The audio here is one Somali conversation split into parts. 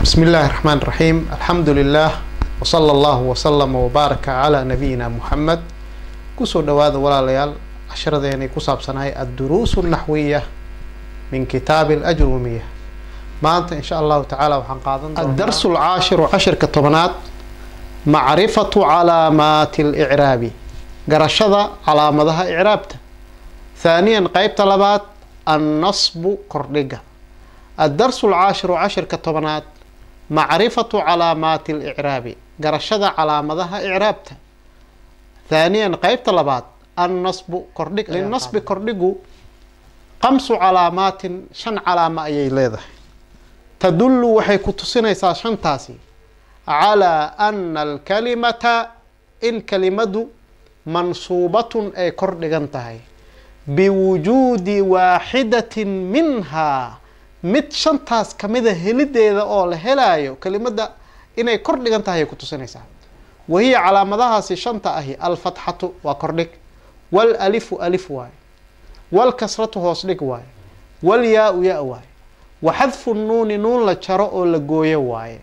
بسم الله الرحمن الرحيم الحمد لله وصلى الله وسلم وبارك على نبينا محمد kusoo dhawaada walaalayaal casharadeenay ku saabsanahay adduruus الnaxwiya min kitaabi اlajrumiya maanta in sha allahu tacaala waxaan qaadan doonaa adarsu lcaashiru cashirka tobanaad macrifatu calaamaati اlcraabi garashada calaamadaha icraabta thaaniyan qeybta labaad annasbu kordhiga addarsu alcaashiru cashirka tobanaad macrifatu calaamaati اlcraabi garashada calaamadaha icraabta. Thaaniyan qeybta labaad annasbu kordhig linasbi kordhigu qamsu calaamaatin shan calaamo ayay leedahay. Tadullu waxay ku tusinaysaa shantaasi. Calaa ana alkalimata in kelimadu mansuubatun ay kor dhigan tahay. Biwujuudi waaxidatin minhaa mid shantaas kamida helideeda oo la helaayo kelimada inay kor dhigan tahay ay ku tusinaysaa. Wahiya calaamadahaasi shanta ahi alfatxatu waa kordhig walalifu alif waaye walkasratu hoos dhig waaye walyaa-u ya waaye waxadfu nuuni nuun la jaro oo la gooyo waaye.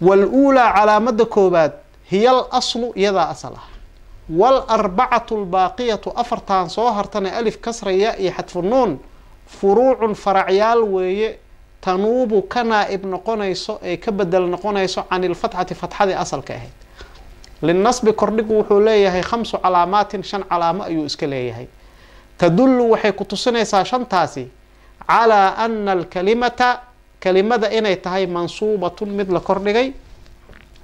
Waluulaa calaamada koobaad hiya al aslu iyadaa asal ah. Walarbacatu albaaqiyatu afartan soo hartana alif kasra ya iyo xadfu nuun furuucun faracyaal weeye tanuubu ka naa-ib noqonayso ee ka bedel noqonayso can ilfatxati fatxadii asalka ahayd. Linasbi kordhigu wuxuu leeyahay khamsu calaamaatin shan calaamo ayuu iska leeyahay. Tadullu waxay ku tusinaysaa shantaasi calaa ana alkalimata kelimada inay tahay mansuubatun mid la kordhigay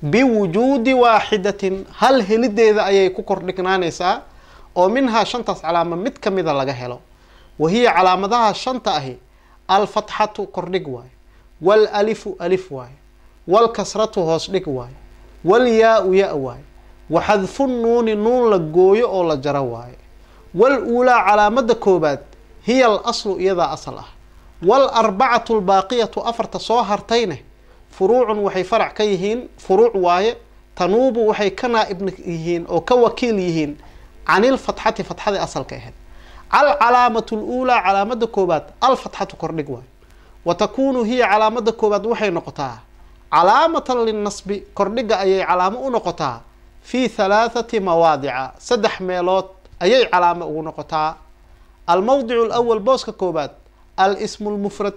biwujuudi waaxidatin hal helideeda ayay ku kordhignaanaysaa oo minhaa shantaas calaamo mid kamida laga helo wahiya calaamadaha shanta ahi alfatxatu kordhig waaye walalifu alif waaye walkasratu hoos dhig waaye walyaa-u ya waaye waxadfu nuuni nuun la gooyo oo la jaro waaye waluulaa calaamada koobaad hiya al aslu iyadaa asal ah. Walarbacatu albaaqiyatu afarta soo hartayne furuucun waxay farac ka yihiin furuuc waaye tanuubu waxay ka naa-ib yihiin oo ka wakiil yihiin canilfatxati fatxadii asalka ahayd alcalaamatu luulaa calaamada koobaad alfatxatu kordhig waayo wa takuunu hiya calaamada koobaad waxay noqotaa calaamatan linasbi kordhiga ayay calaamo u noqotaa fii halaathati mawaadica saddex meelood ayay calaamo ugu noqotaa. Almawdicu lawal booska koobaad al-ismu lmufrad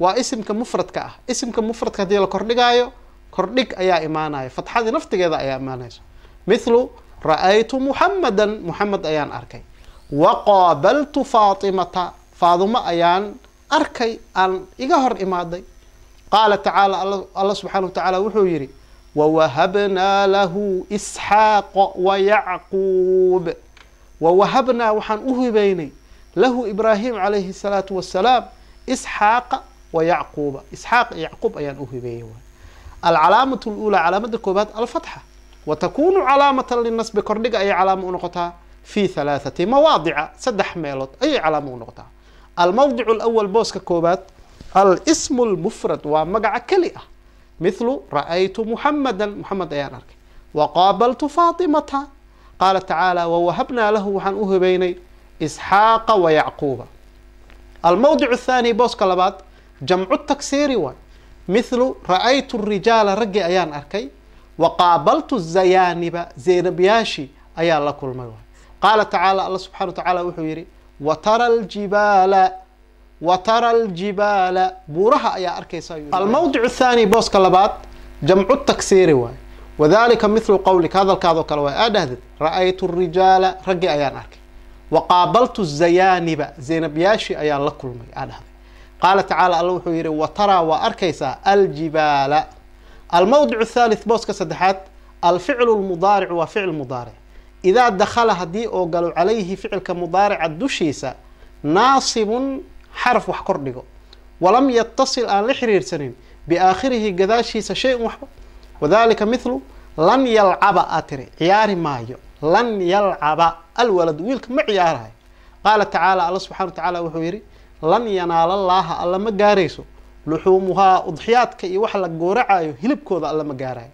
waa isimka mufradka ah. Isimka mufradka haddii la kordhigaayo kordhig ayaa imaanaya fatxadii naftigeeda ayaa imaanayso mithlu ra'aytu muxamadan muxamed ayaan arkay waqaabaltu faatimata faadimo ayaan arkay aan iga hor imaaday qaala tacaala alla subxaana wa tacaala wuxuu yidhi wawahabnaa lahu isxaaqa wayacquub wawahabnaa waxaan u hibeynay lahu ibraahim calayhi salaatu wasalaam isxaaqa wayacquuba isxaaq iyo yacquub ayaan u hibeeyey alcalaamatu luulaa calaamada koobaad alfatxa wa takunu calaamatan linasbi kordhiga ayay calaamo u noqotaa fi halaathati mawaadica saddex meelood ayay calaamo u noqotaa. Almawdicu lawal booska koobaad alsmu lmufrad waa magaca keli ah. Mithlu ra'aytu muxamadan muxamed ayaan arkay. Waqaabaltu faatimata. Qaala tacaala wawahabnaa lahu waxaan u hibeynay isxaaqa wayacquuba almawdicu athaani booska labaad jamcu taksiiri waay mithlu ra'aytu rijaala raggi ayaan arkay. Waqaabaltu zayaaniba zeynabiyaashi ayaa la kulmay waay qaala tacaala alla subxana wa tacaala wuxuu yidhi watara aljibaala watara aljibaala. Buuraha ayaa arkaysa almawdicu athaani booska labaad jamcu taksiiri waay. Wadalika mithlu qowlik hadalkaadoo kale waay. Aa dhahdid ra'aytu rijaala raggi ayaan arkay. Waqaabaltu zayaaniba zeynabiyaashi ayaan la kulmay aa dhahday qaala tacaala alla wuxuu yidhi wataraa waa arkaysaa aljibaala. Almawdicu athalith booska saddexaad alficlu lmudaaricu waa ficil mudaaric idaa dakhala haddii oo galo calayhi ficilka mudaarica dushiisa naasibun xaraf wax kor dhigo walam yatasil aan la xiriirsanin biaakhirihi gadaashiisa shay-un waxba wadalika mithlu lan yalcaba aa tiri ciyaari maayo lan yalcaba alwalad wiilka ma ciyaarayo qaala tacaala alla subxana wa tacaala wuxuu yidhi lan yanaala laaha alla ma gaarayso luxuumuhaa udxiyaadka iyo wax la gooracayo hilibkooda alla ma gaarayo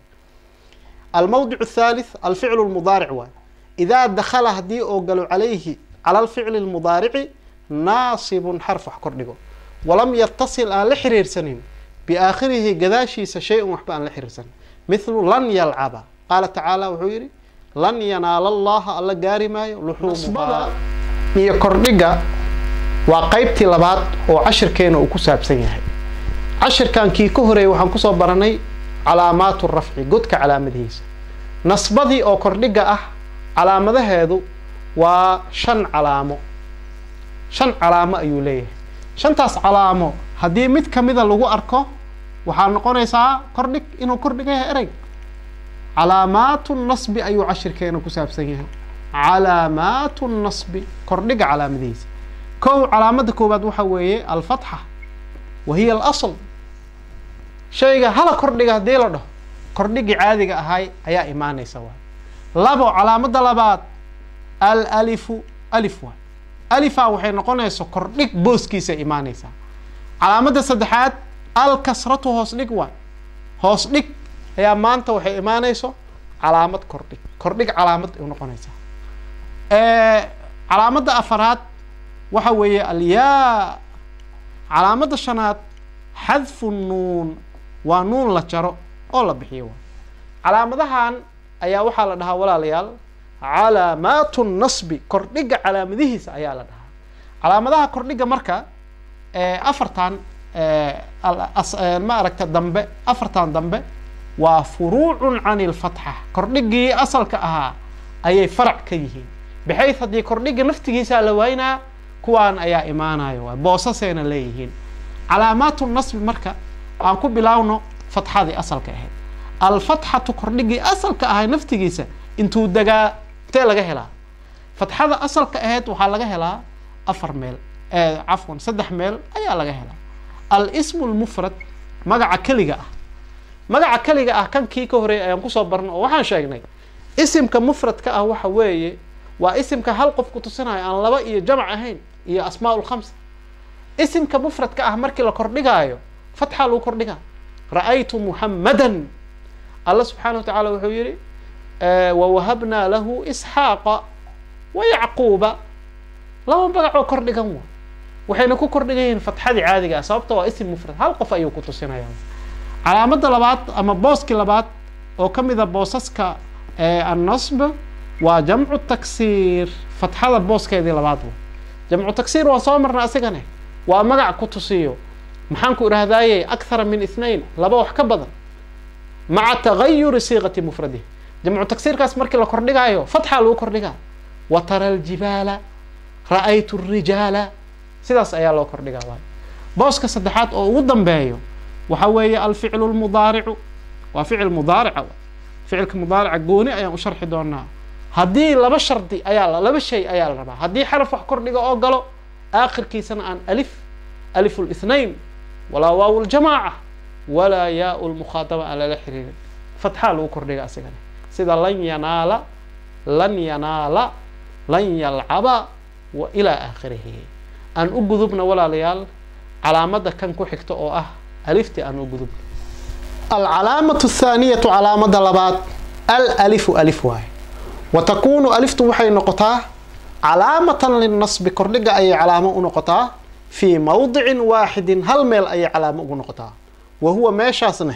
almawdicu athalith alficlu lmudaaric waay idaa dakhala haddii oo galo calayhi cala alficli lmudaarici naasibun xarf wax kordhigo walam yatasil aan la xiriirsanin biaakhirihi gadaashiisa shay-un waxba aan la xiriirsan mithlu lan yalcaba qaala tacaala wuxuu yidhi lan yanaala allaha alla gaari maayo luxuumuhaa iyo kordhiga waa qaybtii labaad oo cashirkeena uu ku saabsan yahay cashirkan kii ka horeeyay waxaan ku soo baranay calaamaatu rafci godka calaamadihiisa nasbadii oo kordhiga ah calaamadaheedu waa shan calaamo. Shan calaamo ayuu leeyahay. Shantaas calaamo haddii mid kamida lagu arko waxaa noqonaysaa kordhig inuu kordhiga yahay ereyg calaamaatu nasbi ayuu cashirkeena ku saabsan yahay. Calaamaatu nasbi kordhiga calaamadihiisa kow calaamada koowaad waxa weeye alfatxa wa hiya alasl. Shayga hala kordhiga haddii la dhaho kordhigii caadiga ahay ayaa imaanaysa waay labo calaamada labaad al alifu alif waay. Alifa waxay noqonaysa kordhig booskiisa imaanaysaa. Calaamada saddexaad al kasratu hoos dhig waay. Hoos dhig ayaa maanta waxay imaanayso calaamad kordhig kordhig calaamad ay noqonaysaa. Calaamada afaraad waxa weeye alyaa calaamada shanaad xadfu nuun. Waa nuun la jaro oo la bixiyo waay. Calaamadahan ayaa waxaa la dhahaa walaalayaal calaamaatu nasbi. Kordhiga calaamadihiisa ayaa la dhahaa. Calaamadaha kordhiga marka afartan ma aragta dambe afartan dambe waa furuucun can ilfatxa kordhigii asalka ahaa ayay farac ka yihiin. Bixayd haddii kordhiga naftigiisaa la waynaa kuwaan ayaa imaanayo waay boosasayna leeyihiin. Calaamaatu nasbi marka aan ku bilaawno fatxadii asalka ahayd alfatxatu kordhigii asalka ahay naftigiisa intuu degaa intee laga helaa. Fatxada asalka ahayd waxaa laga helaa afar meel cafwan saddex meel ayaa laga helaa. Al-ismu lmufrad magaca keliga ah. Magaca keliga ah kan kii ka horeeyay ayaan ku soo barno oo waxaan sheegnay. Isimka mufradka ah waxa weeye waa isimka hal qof ku tusinayo aan laba iyo jamc ahayn iyo asmaa lkhamsa isimka mufradka ah markii la kordhigaayo fatxa lagu kordhigaa. Ra'aytu muxammadan alla subxaana wa tacaala wuxuu yihi wawahabnaa lahu isxaaqa wa yacquuba. Laba magac oo kordhigan wa waxayna ku kordhigan yihiin fatxadii caadiga ah sababta waa isim mufrad hal qof ayuu ku tusinaya calaamada labaad ama booskii labaad oo ka mida boosaska annasb waa jamcu taksiir fatxada booskeedii labaad wa jamcu taksiir waa soo marna asigane waa magac ku tusiyo. Maxaan ku idhahdaaye akthara min ithnain laba wax ka badan maca tagayuri siiqati mufradih jamcu taksiirkaas markii la kordhigaayo fatxa lagu kordhigaa wa tara aljibaala ra'aytu rijaala sidaas ayaa loo kordhigaa waay booska saddexaad oo ugu dambeeyo waxa weeye alficlu lmudaaricu waa ficil mudaarica ficilka mudaarica gooni ayaan u sharxi doonaa haddii laba shardi ayaa laba shay ayaa la rabaa haddii xaraf wax kordhiga oo galo aakhirkiisana aan alif alif lithnain walaa waaw walaa yaau lmukhaadaba aan lala xiriirin. Fatxaa lagu kordhiga asigana sida lan yanaala lan yanaala lan yalcaba wa ilaa aakhirihi. Aan u gudubna walaalayaal calaamada kan ku xigta oo ah alifti aan u gudubna. Alcalaamatu athaaniyatu calaamada labaad al alifu alif waaye. Wa takuunu aliftu waxay noqotaa calaamatan linasbi kordhiga ayay calaamo u noqotaa fii mawdicin waaxidin hal meel ayay calaamo ugu noqotaa wa huwa meeshaasna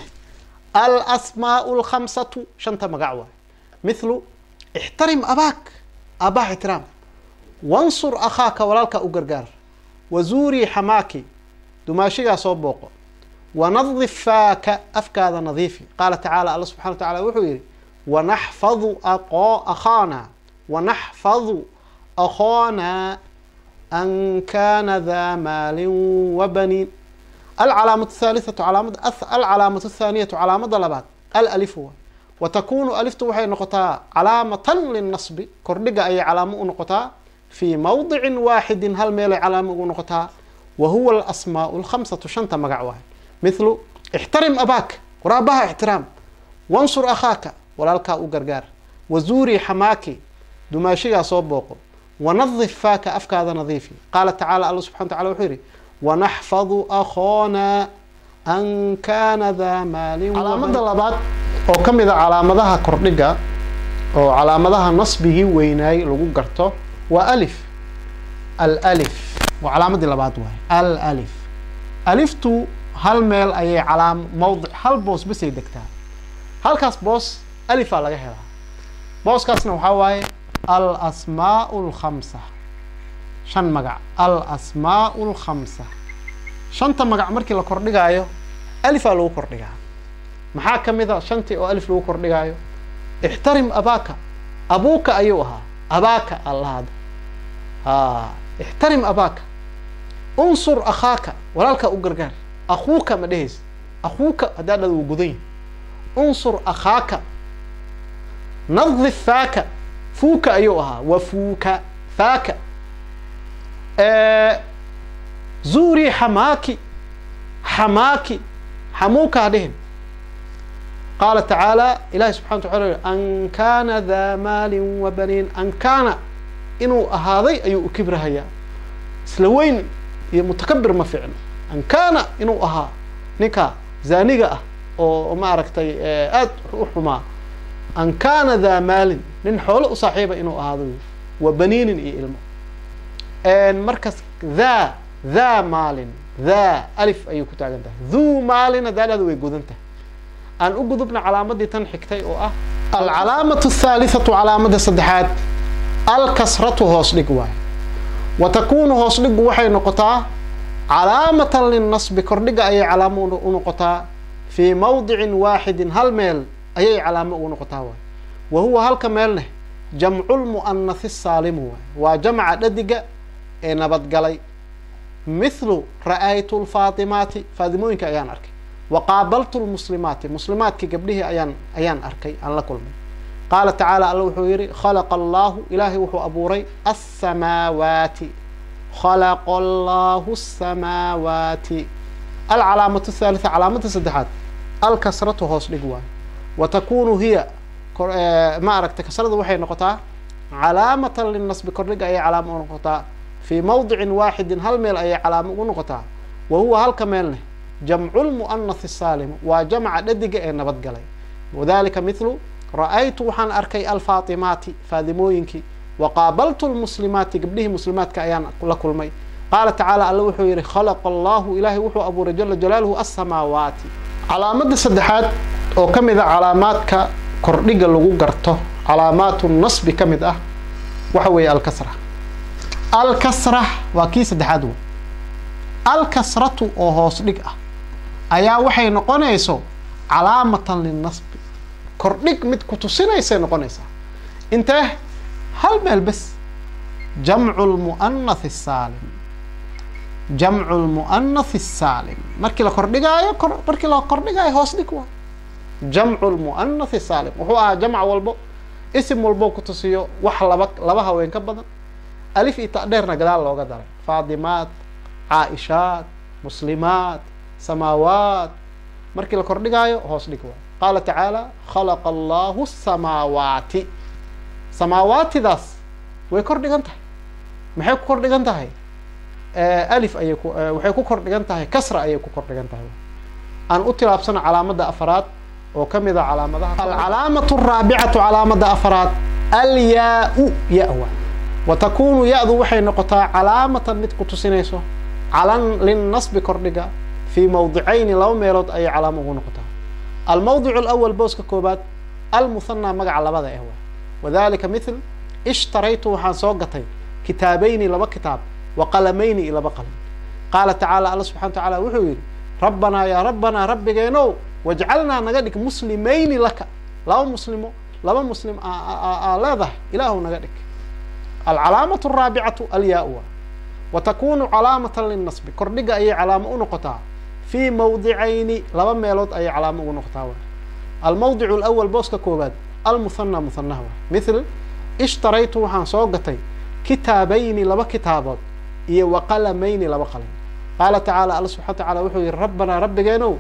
al asmaau lkhamsatu shanta magac waay. Mithlu ixtarim abaak aabbaha ixtiraam. Wansur akhaaka walaalkaa u gargaar. Wazuurii xamaaki dumaashigaa soo booqo. Wanadif faaka afkaada nadiifi. Qaala tacaala alla subxana wa tacala wuxuu yidhi wanaxfadu akhaana wanaxfadu akhaana an kana daa maalin wabaniin alcalaamatu athaalitatu calaamada alcalaamatu athaaniyatu calaamada labaad al alifu wa wa aliftu waxay noqotaa calaamatan linasbi kordhiga ayay calaamo u noqotaa fii mawdicin waaxidin hal meelay calaamo ugu noqotaa wa huwa alasmaau lkhamsatu shanta magac waay mithlu ixtarim abaak war aabbaha ixtiraam wansur akhaaka walaalkaa u gargaar wazuurii xamaaki dumaashigaa soo booqo wanadif faaka afkaada nadiifi qaala tacaala alla subxana wa tacala wuxuu yidhi wanaxfadu akhoona an kana daa maalin calaamada labaad oo ka mid a calaamadaha kordhiga oo calaamadaha nasbigii weynaay lagu garto waa alif al alif waa calaamadii labaad waay al alif aliftu hal meel ayay calaam mawdic hal boos basay degtaa halkaas boos alifaa laga helaa booskaasna waxaa waaye al asmaau alkhamsa shan magac al asmaau alkhamsa shanta magac markii la kordhigaayo alifaa lagu kordhigaa. Maxaa ka mid a? Shantii oo alif lagu kordhigaayo. Ixtarim abaaka. Abuuka ayuu ahaa. Abaaka allahada a ixtarim abaaka. Unsur akhaaka. Walaalkaa u gargaar. Akuuka ma dhehaysa akuuka haddaa dhada wuu gudan yahi unsur akhaaka. Nadif faaka. Fuuka ayuu ahaa. Wafuuka faaka zuurii xamaaki xamaaki xamuuka ha dhihin qaala tacaala ilahi subxana wa tacala an kaana daa maalin wa baniin. An kaana inuu ahaaday ayuu u kibrahayaa. Isla weyn iyo mutakabir ma ficno an kaana inuu ahaa ninka zaaniga ah oo maaragtay aad u xumaa. An kaana daa maalin nin xoolo u saaxiiba inuu ahaado. Wa baniinin iyo ilmo markas thaa thaa maalin thaa alif ayay ku taagan tahay dhuu maalina daalaada way gudan tahay aan u gudubna calaamadii tan xigtay oo ah alcalaamatu athaalisatu calaamada saddexaad alkasratu hoos dhig waayo wa takuunu hoos dhigu waxay noqotaa calaamatan linnasbi kordhiga ayay calaamo u noqotaa. Fii mawdicin waaxidin hal meel ayay calaamo ugu noqotaa waay wa huwa halka meelneh jamculmu'anathi saalimu waay waa jamca dhadiga ee nabadgalay mithlu ra'aytu lfaatimaati faadimooyinka ayaan arkay. Wa qaabaltu lmuslimaati muslimaadki gabdhihii ayaan ayaan arkay aan la kulmay. Qaala tacaala alla wuxuu yihi khalaqa allahu ilaahay wuxuu abuuray asamaawaati khalaqa allahu asamaawaati alcalaamatu athaalitha calaamada saddexaad alkasratu hoos dhig waayo wa takunu hiya ma aragtay kasrada waxay noqotaa calaamatan linnasbi kordhiga ayay calaamo u noqotaa fii mawdicin waaxidin hal meel ayay calaamo ugu noqotaa wa huwa halka meelneh jamcu lmu'anathi saalimu waa jamca dhadiga ee nabadgalay wadalika mithlu ra'aytu waxaan arkay alfaatimaati faadimooyinkii wa qaabaltu lmuslimaati gabdhihii muslimaadka ayaan la kulmay qaala tacaala alla wuxuu yihi khalaqa allahu ilaahay wuxuu abuuray jala jalaaluhu asamaawaati calaamada saddexaad oo ka mid a calaamaadka kordhiga lagu garto calaamaatu nasbi ka mid ah waxa weeye alkasra alkasra waa kii saddexaad wey alkasratu oo hoos dhig ah ayaa waxay noqonayso calaamatan linnasbi. Kordhig mid ku tusinaysay noqonaysaa intee hal meel bes. Jamcu lmu'anathi saalim. Jamcu lmu'anathi saalim. Markii la kordhigaayo markii la kordhigaayo hoos dhig waa. Jamcu lmu'anathi saalim. Wuxuu ahaa jamc walbo isim walbo ku tusiyo wax laba laba haween ka badan alif iyo tadheerna gadaal looga daray faadimaat caaishaat muslimaat samaawaat markii la kordhigaayo hoos dhig waa qaala tacaala khalaqa allahu samaawaati samaawaatidaas way kor dhigan tahay maxay ku kor dhigan tahay alif ayay ku waxay ku kor dhigan tahay kasra ayay ku kor dhigan tahay aan u tilaabsano calaamada afaraad oo ka mid a calaamadaha alcalaamatu araabicatu calaamada afaraad alyaa-u ya-wa wa takunu ya-du waxay noqotaa calaamatan mid ku tusinayso calan linnasbi kordhiga fii mawdicayni laba meelood ayay calaamo ugu noqotaa. Almawdicu alawal booska koobaad almuhanaa magaca labada eh wa wadalika mithl ishtaraytu waxaan soo gatay kitaabayni laba kitaab wa qalamayni iyo laba qalam qaala tacaala alla subxana wa tacala wuxuu yidhi rabbanaa yaa rabbanaa rabbigeenow wajcalnaa naga dhig muslimayni laka. Laba muslimo laba muslim aa leedahay ilaahu naga dhig alcalaamatu araabicatu alyaa-wa wa takunu calaamatan linnasbi kordhiga ayay calaamo u noqotaa fii mawdicayni laba meelood ayay calaamo ugu noqotaa wa almawdicu alawal booska koobaad almuhanaa muhanaha wa mithl ishtaraytu waxaan soo gatay kitaabayni laba kitaabood iyo wa qalamayni laba qalam qaala tacaala alla subxana wa tacala wuxuu yihi rabbanaa rabbigeenow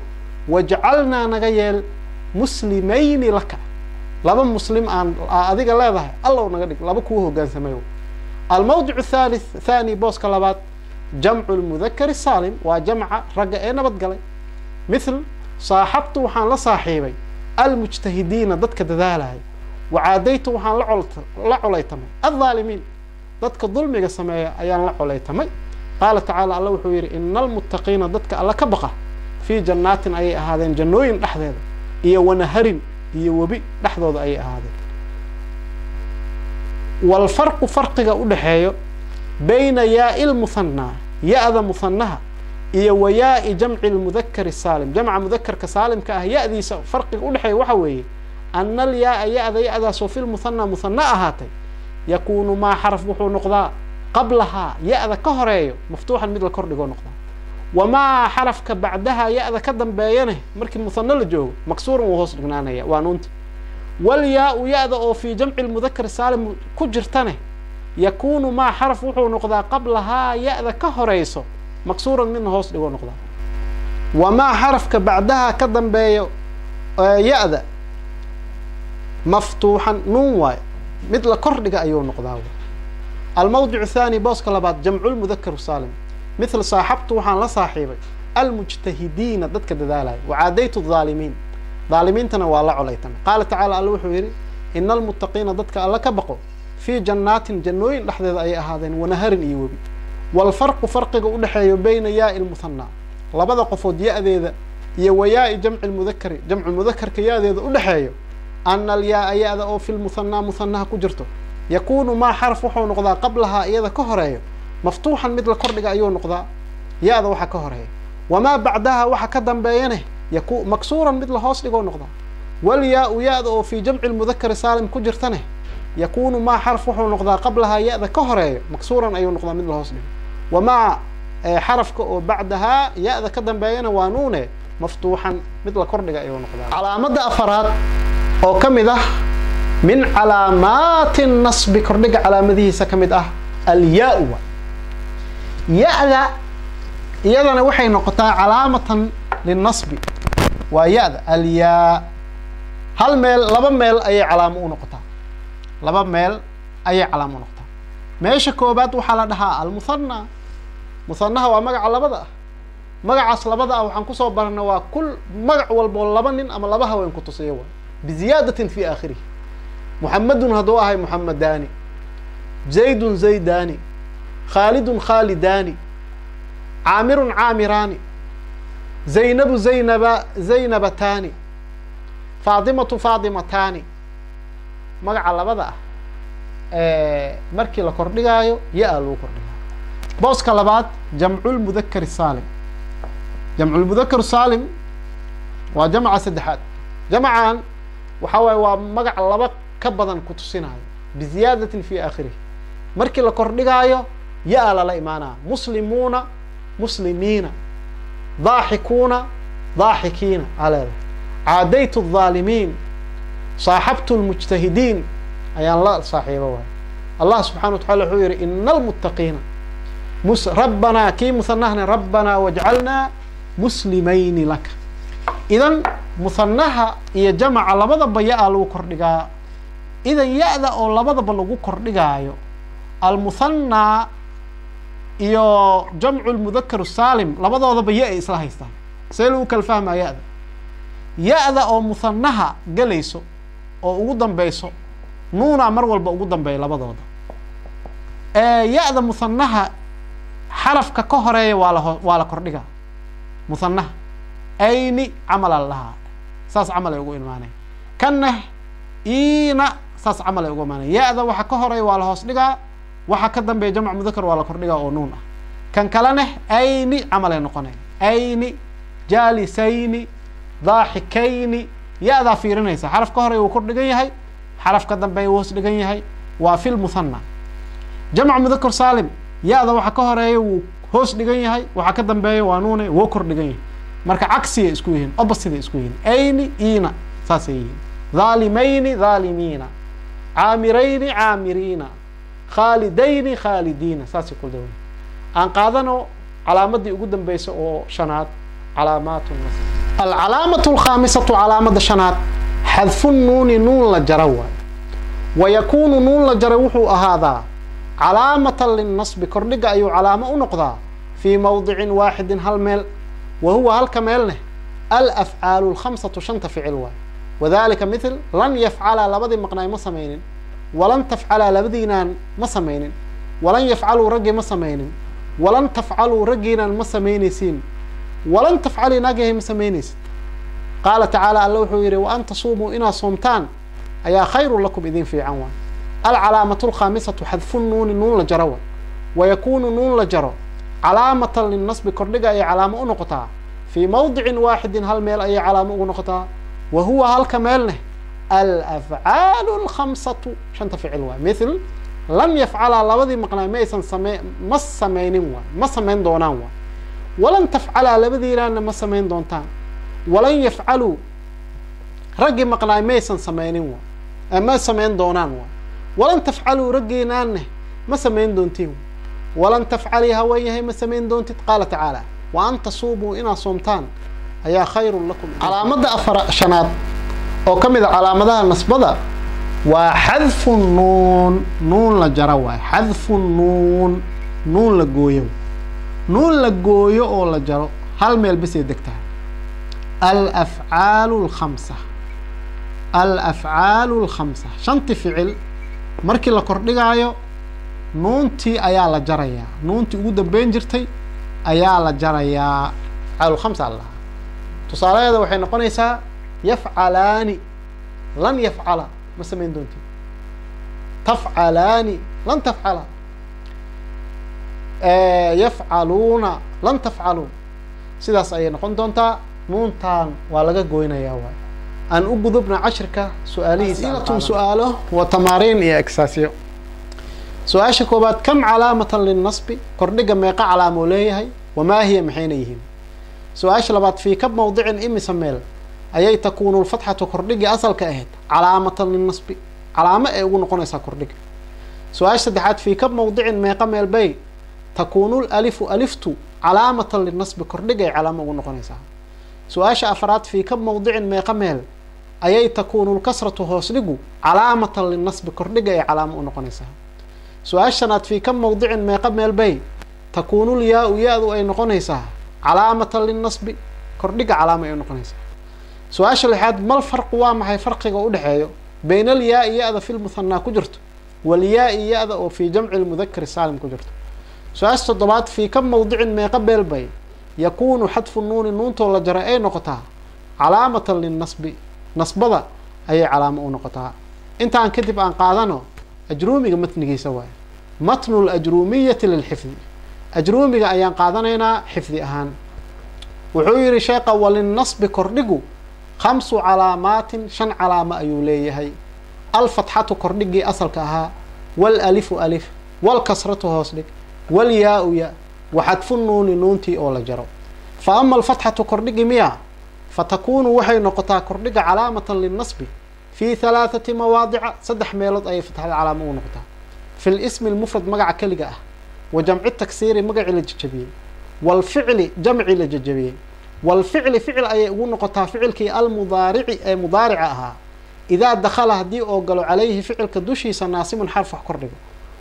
wajcalnaa naga yeel muslimayni laka laba muslim aan adiga leedahay allow naga dhig laba kuwa hogaansameyo almawdic thalith thani booska labaad jamcu lmudakari saalim waa jamca ragga ee nabad galay mithl saaxabtu waxaan la saaxiibay almujtahidiina dadka dadaalaya wacaadaytu waxaan la colaytamay aldaalimiin dadka dulmiga sameeya ayaan la colaytamay qaala tacaala alla wuxuu yihi ina almuttaqiina dadka alla ka baqa fii jannaatin ayay ahaadeen jannooyin dhexdeeda iyo wanaharin iyo webi dhexdooda ayay ahaadeen walfarqu farqiga u dhexeeyo bayna yaa'i lmuhanaa ya-da muhanaha iyo wa yaa'i jamci lmudakari saalim. Jamca mudakarka saalimka ah ya-diisa farqiga udhexeeya waxa weeye ana alyaaa ya-da ya-daasoo fi lmuhanaa muhana ahaatay yakuunu maa xaraf wuxuu noqdaa qablahaa ya-da ka horeeyo maftuuxan mid la kordhigoo noqdaa. Wamaa xarafka bacdaha ya-da ka dambeeyane markii muhano la joogo maksuuran wuu hoos dhignaanaya waa nuunta walyaa-u ya-da oo fii jamci lmudakar saalim ku jirtane yakuunu maa xaraf wuxuu noqdaa qablahaa ya-da ka horeyso maksuuran midna hoos dhigoo noqdaa. Wamaa xarafka bacdaha ka dambeeyo ya-da maftuuxan nuun waayo mid la kordhiga ayuu noqdaa almawdic thaani booska labaad jamcu lmudakaru saalim. Mithla saaxabtu waxaan la saaxiibay almujtahidiina dadka dadaalaya. Wacaadaytu dhaalimiin dhaalimiintana waa la colaytan qaala tacaala alla wuxuu yidhi ina almuttaqiina dadka alla ka baqo fii jannaatin jannooyin dhexdeeda ayay ahaadeen wanaharin iyo webi. Walfarqu farqiga u dhexeeyo bayna yaai lmuhanaa labada qofood ya-deeda iyo wa yaai jamci lmudakari jamcu mudakarka ya-deeda u dhexeeyo ana alyaaa ya-da oo fi lmuhanaa muhanaha ku jirto yakuunu maa xaraf wuxuu noqdaa qablahaa iyada ka horeeyo maftuuxan mid la kordhiga ayuu noqdaa ya-da waxa ka horreeya. Wamaa bacdaha waxa ka dambeeyane yaku maksuuran mid la hoos dhigoo noqdaa walyaa-u ya-da oo fii jamci lmudakari saalim ku jirtane yakuunu maa xaraf wuxuu noqdaa qablahaa ya-da ka horeeyo maksuuran ayuu noqdaa mid la hoos dhigo. Wamaa xarafka oo bacdahaa ya-da ka dambeeyana waa nuune maftuuxan mid la kordhiga ayuu noqdaa. Calaamada afaraad oo ka mid ah min calaamaati nasbi kordhiga calaamadihiisa ka mid ah alyaa-u ya-da iyadana waxay noqotaa calaamatan linasbi waa ya-da alyaa hal meel laba meel ayay calaamo u noqotaa. Laba meel ayay calaamo u noqotaa. Meesha koobaad waxaa la dhahaa almuhana muhanaha waa magaca labada. Ah magacaas labada ah waxaan ku soo barana waa kul magac walboo laba nin ama laba haween ku tusiya waay biziyaadatin fi aakhirihi muxamedun hadduu ahay muxamedani zaydun zaydani khaalidun khaalidaani. Caamirun caamiraani zaynabu zaynaba zaynabataani faadimatu faadimataani magaca labada ah markii la kordhigaayo ya-a lagu kordhigaayo booska labaad jamculmudakari saalim jamculmudakar saalim waa jamca saddexaad jamcan waxa waaye waa magac laba ka badan ku tusinayo biziyaadatin fi aakhirihi markii la kordhigaayo ya-a lala imaanaya muslimuuna muslimiina daaxikuuna daaxikiina aa leedahay caadaytu الظaalimiin saaxabtu اlmujtahidiin ayaan la saaxiibo waay allah subxana wa tacala wuxuu yihi ina almuttaqiina mus rabbanaa kii musanahna rabbanaa wajcalnaa muslimayni laka idan musanaha iyo jamaca labadaba ya-a lagu kordhigaa idan ya-da oo labadaba lagu kordhigaayo almuhanaa iyo jamcu lmudakar saalim labadoodaba ya ay isla haystaan. See lagu kala fahmaa ya-da. Ya-da oo muhanaha gelayso oo ugu dambeyso nuuna mar walba ugu dambeeya labadooda. Ya-da muhanaha xarafka ka horreeya waa la waa la kordhigaa. Muhanaha ayni camala lahaa. Saas camal ay ugu imaanaya kanna iina saas camal ay ugu imaanaya ya-da waxa ka horreeya waa la hoos dhigaa waxa ka dambeeya jamc mudakar waa la kordhigaa oo nuun ah. Kan kalena ayni camal ay noqonaya ayni jaalisayni daaxikayni ya-daa fiirinaysa. Xaraf ka horreeya wuu kordhigan yahay xaraf ka dambeeya wuu hoos dhigan yahay. Waa fi lmuhana jamc mudakar saalim ya-da waxa ka horreeya wuu hoos dhigan yahay waxa ka dambeeya waa nuune wuu kor dhigan yahay. Marka cagsiyay isku yihiin oppositay isku yihiin. Ayni iina saasay yihiin. Dhaalimayni dhaalimiina caamirayni caamiriina khaalidayni khaalidiina saasay ku dawan aan qaadano calaamadii ugu dambeysa oo shanaad calaamaat nasb alcalaamatu alkhaamisatu calaamada shanaad xadfu nuuni nuun la jara waay wa nuun la jaray wuxuu ahaadaa calaamatan linnasbi kordhiga ayuu calaamo u noqdaa fii mawdicin waaxidin hal meel wa huwa halka meelneh alafcaalu lkhamsatu shanta ficil waay wadalika mithl lan yafcalaa labadii maqnaay ma samaynin walan tafcalaa labadiinaan ma samaynin. Walan yafcaluu raggii ma samaynin. Walan tafcaluu raggiinaan ma samaynaysiin. Walan tafcali naagahay ma samaynaysid. Qaala tacaala alla wuxuu yidhi wa an tasuumuu inaad soomtaan ayaa khayrun lakum idin fiican waa alcalaamatu alkhaamisatu xadfu nuuni nuun la jaro wa wayakuunu nuun la jaro. Calaamatan linnasbi kordhiga ayay calaamo u noqotaa. Fii mawdicin waaxidin hal meel ayay calaamo ugu noqotaa. Wa huwa halka meelneh alafcaalu alkhamsatu shanta ficil waay mithl lam yafcalaa labadii maqnaa ma aysan same ma samaynin waay ma samayn doonaan waay walan tafcalaa labadiinaana ma samayn doontaan walan yafcaluu raggii maqnaay ma aysan samaynin waay ma samayn doonaan waay walan tafcaluu raggiinaaneh ma samayn doontiin walan tafcalii haween yahay ma samayn doontid qaala tacaala wa an tasuumuu inaad soomtaan ayaa khayrun lakum calaamada afar shanaad oo ka mid a calaamadaha nasbada waa xadfu nuun. Nuun la jaro waay xadfu nuun. Nuun la gooyo. Nuun la gooyo oo la jaro hal meel basay degtahay. Alafcaalu alkhamsa alafcaalu alkhamsa shanti ficil markii la kordhigaayo nuuntii ayaa la jarayaa nuuntii ugu dambeyn jirtay ayaa la jarayaa. Afcaalulkhamsa a lahaa tusaalaheeda waxay noqonaysaa yafcalaani lan yafcala ma samayn doontiin tafcalaani lan tafcala yafcaluuna lan tafcaluun sidaas ayay noqon doontaa nuuntaan waa laga goynayaa waay. Aan u gudubna cashirka su'aalihiisa. Su'aalo. Wa tamaariin iyo egsaasyo su'aasha koobaad kam calaamatan linnasbi kordhiga meeqa calaamoo leeyahay. Wamaa hiya maxayna yihiin? Su'aasha labaad fii kab mawdicin imisa meel ayay takuunu lfatxatu kordhigii asalka ahayd calaamatan linnasbi calaamo ay ugu noqonaysaa kordhiga su'aasha saddexaad fii kab mawdicin meeqa meel bay takuunu lalifu aliftu calaamatan linnasbi kordhigay calaamo ugu noqonaysaa su'aasha afaraad fii kab mawdicin meeqa meel ayay takuunu lkasratu hoosdhigu calaamatan linnasbi kordhiga ay calaamo u noqonaysaa su'aasha shanaad fii kab mawdicin meeqa meel bay takuunu lyaa-u ya-du ay noqonaysaa calaamatan linnasbi kordhiga calaamo ay u noqonaysaa su'aasha lixaad mal farqu waa maxay? Farqiga u dhexeeyo. Bayna alyaa-i ya-da fi lmuhanaa ku jirto. Walyaa-i ya-da oo fii jamci lmudakari saalim ku jirto. Su'aasha toddobaad fii kab mawdicin meeqa beel bay. Yakuunu xadfu nuuni nuuntoo la jaray ay noqotaa. Calaamatan linnasbi. Nasbada ayay calaamo u noqotaa. Intaan kadib aan qaadano ajruumiga matnigiisa waayo matnu lajruumiyati lilxifdi. Ajruumiga ayaan qaadanaynaa xifdi ahaan. Wuxuu yihi sheekha walinnasbi kordhigu khamsu calaamaatin shan calaamo ayuu leeyahay alfatxatu kordhigii asalka ahaa walalifu alif walkasratu hoos dhig walyaa-u ya waxadfu nuuni nuuntii oo la jaro fa ama alfatxatu kordhigi miya fatakuunu waxay noqotaa kordhiga calaamatan linnasbi fii halaathati mawaadica saddex meelood ayay fatxada calaamo ugu noqotaa fi lismi lmufrad magaca keliga ah wa jamci taksiiri magacii la jejabiyey waalficli jamci la jejabiyey waalficli ficil ayay ugu noqotaa ficilkii almudaarici ee mudaarica ahaa. Idaa dakhala haddii oo galo calayhi ficilka dushiisa naasimun xarf wax kordhigo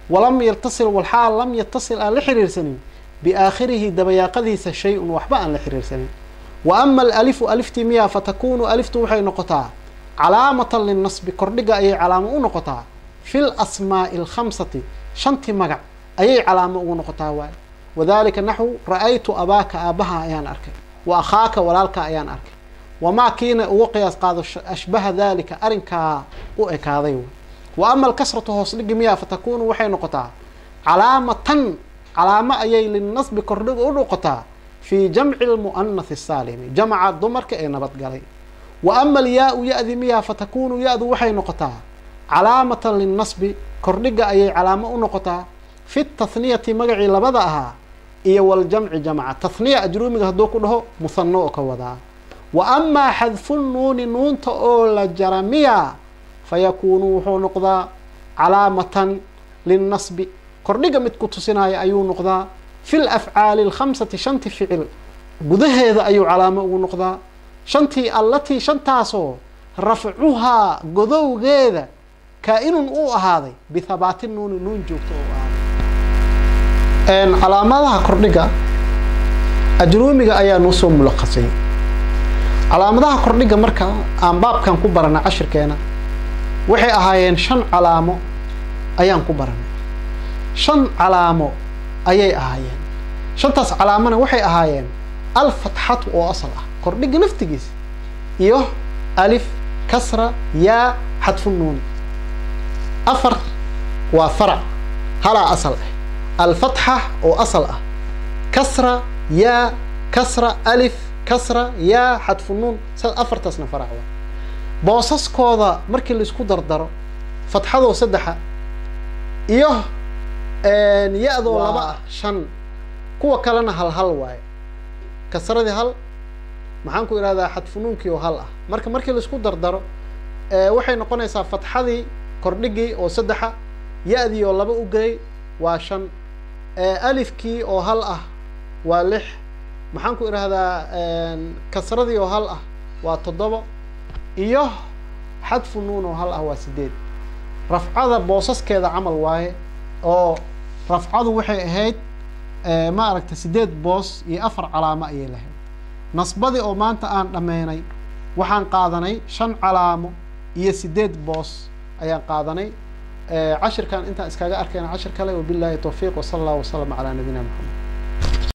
walam yatasil walxaal lam yatasil aan la xiriirsanin biaakhirihi dabayaaqadiisa shay-un waxba aan la xiriirsanin. Wa ama alalifu aliftii miyaa fatakuunu aliftu waxay noqotaa calaamatan linnasbi kordhiga ayay calaamo u noqotaa. Fi lasmaa'i alkhamsati shantii magac ayay calaamo ugu noqotaa waay wadalika naxwu ra'aytu abaaka aabbaha ayaan arkay wa akhaaka walaalka ayaan arkay. Wamaa kiina ugu qiyaas qaado ashbaha dalika arrinkaa u ekaaday way wa ama alkasratu hoos dhigi miyaa fatakuunu waxay noqotaa calaamatan calaamo ayay linnasbi kordhiga u noqotaa fii jamci lmu'anathi asaalimi jamca dumarka ee nabadgalay wa ama alyaa-u ya-di miyaa fatakuunu ya-du waxay noqotaa calaamatan linnasbi kordhiga ayay calaamo u noqotaa fi tathniyati magacii labada ahaa iyo waljamci jamca. Tathniya ajruumiga hadduu ku dhaho muhano oo ka wadaa. Wa amaa xadfu nuuni nuunta oo la jara miya fayakuunu wuxuu noqdaa calaamatan linnasbi. Kordhiga mid ku tusinaya ayuu noqdaa fi lafcaali alkhamsati shanti ficil. Gudaheeda ayuu calaamo ugu noqdaa. Shantii allatii shantaasoo rafcuhaa godowgeeda kaa-inun uu ahaaday bihabaati nuuni nuun joogto calaamadaha kordhiga ajruumiga ayaa noo soo mulaqasay calaamadaha kordhiga marka aan baabkan ku baranay cashirkeena waxay ahaayeen shan calaamo ayaan ku baranay. Shan calaamo ayay ahaayeen. Shantaas calaamona waxay ahaayeen alfatxatu oo asal ah kordhiga naftigiisa iyo alif kasra yaa xadfu nuuni afar waa farac halaa asal ah alfatxa oo asal ah kasra yaa kasra alif kasra yaa xadfu nuun sa afartaasna farac waa boosaskooda markii la isku dardaro fatxadoo saddexa iyo ya-doo laba ah shan kuwa kalena hal hal waaye kasradii hal maxaan ku ihahdaa xadfunuunkii oo hal ah marka markii la isku dardaro waxay noqonaysaa fatxadii kordhigii oo saddexa ya-dii oo laba u gelay waa shan alifkii oo hal ah waa lix. Maxaan ku idhahdaa kasradii oo hal ah waa toddoba iyo xadfu nuun oo hal ah waa sideed. Rafcada boosaskeeda camal waaye oo rafcadu waxay ahayd ma aragta sideed boos iyo afar calaamo ayay lahayd. Nasbadii oo maanta aan dhammeynay waxaan qaadanay shan calaamo iyo sideed boos ayaan qaadanay cashirkan intaan iskaga arkayna cashir kale wabillahi towfiiq wasala allahu wasalam calaa nabiyina maxamed